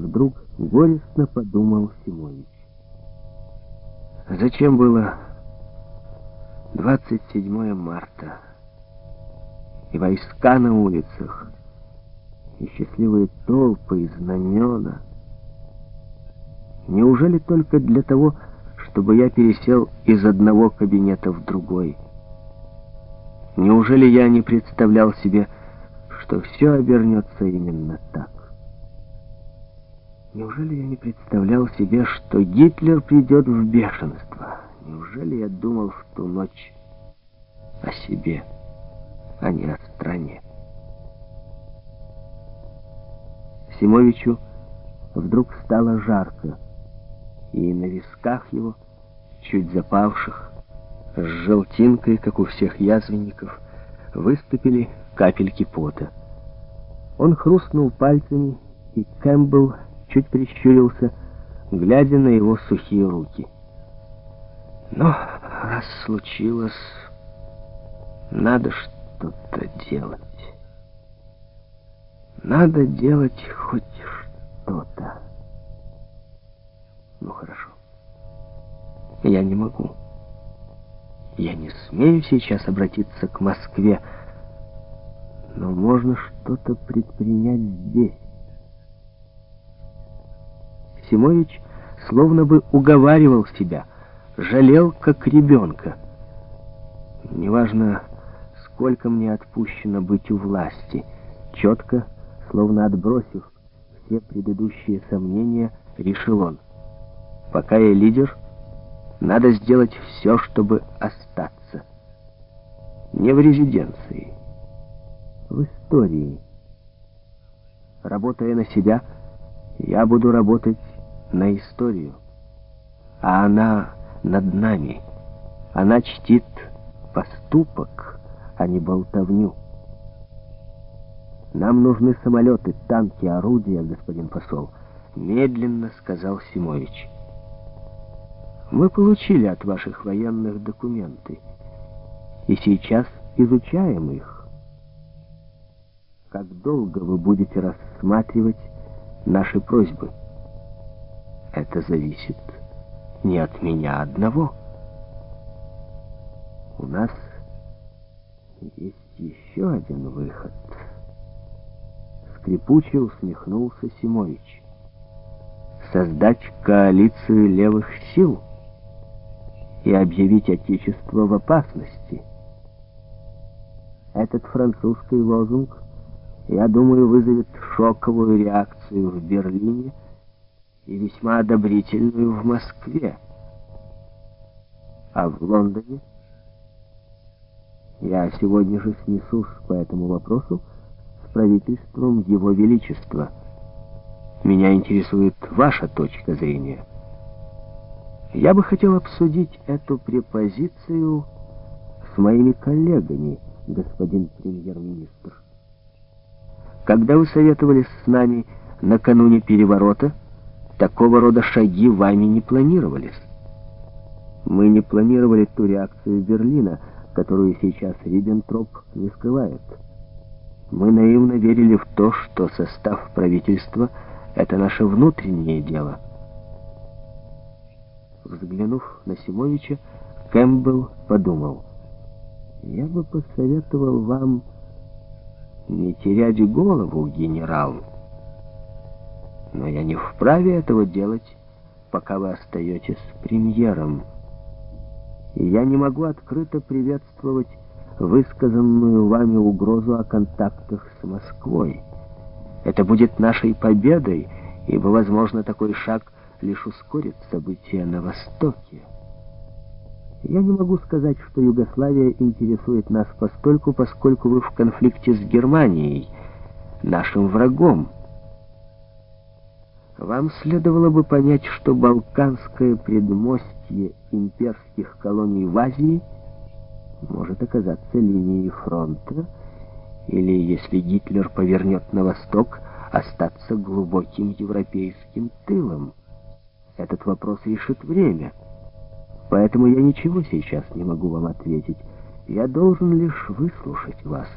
Вдруг горестно подумал Симович. Зачем было 27 марта и войска на улицах, и счастливые толпы, и знамена? Неужели только для того, чтобы я пересел из одного кабинета в другой? Неужели я не представлял себе, что все обернется именно так? Неужели я не представлял себе, что Гитлер придет в бешенство? Неужели я думал в ту ночь о себе, а не о стране? Симовичу вдруг стало жарко, и на висках его, чуть запавших, с желтинкой, как у всех язвенников, выступили капельки пота. Он хрустнул пальцами, и Кэмпбелл чуть прищурился, глядя на его сухие руки. Но раз случилось, надо что-то делать. Надо делать хоть что-то. Ну хорошо. Я не могу. Я не смею сейчас обратиться к Москве, но можно что-то предпринять здесь. Максимович словно бы уговаривал себя, жалел как ребенка. Неважно, сколько мне отпущено быть у власти, четко, словно отбросив все предыдущие сомнения, решил он. Пока я лидер, надо сделать все, чтобы остаться. Не в резиденции, в истории. Работая на себя, я буду работать на историю. А она над нами. Она чтит поступок, а не болтовню. Нам нужны самолеты, танки, орудия, господин посол, медленно сказал Симович. Мы получили от ваших военных документы и сейчас изучаем их. Как долго вы будете рассматривать наши просьбы? Это зависит не от меня одного. У нас есть еще один выход. Скрипуче усмехнулся Симович. Создать коалицию левых сил и объявить Отечество в опасности. Этот французский лозунг, я думаю, вызовет шоковую реакцию в Берлине и весьма одобрительную в Москве. А в Лондоне я сегодня же снесусь по этому вопросу с правительством Его Величества. Меня интересует ваша точка зрения. Я бы хотел обсудить эту препозицию с моими коллегами, господин премьер-министр. Когда вы советовались с нами накануне переворота, Такого рода шаги вами не планировались. Мы не планировали ту реакцию Берлина, которую сейчас Риббентроп не скрывает. Мы наивно верили в то, что состав правительства — это наше внутреннее дело. Взглянув на Симовича, Кэмпбелл подумал, «Я бы посоветовал вам не терять голову, генерал». Но я не вправе этого делать, пока вы остаетесь премьером. И я не могу открыто приветствовать высказанную вами угрозу о контактах с Москвой. Это будет нашей победой, ибо, возможно, такой шаг лишь ускорит события на Востоке. Я не могу сказать, что Югославия интересует нас постольку, поскольку вы в конфликте с Германией, нашим врагом. Вам следовало бы понять, что Балканское предмостье имперских колоний в Азии может оказаться линией фронта, или, если Гитлер повернет на восток, остаться глубоким европейским тылом. Этот вопрос решит время. Поэтому я ничего сейчас не могу вам ответить. Я должен лишь выслушать вас.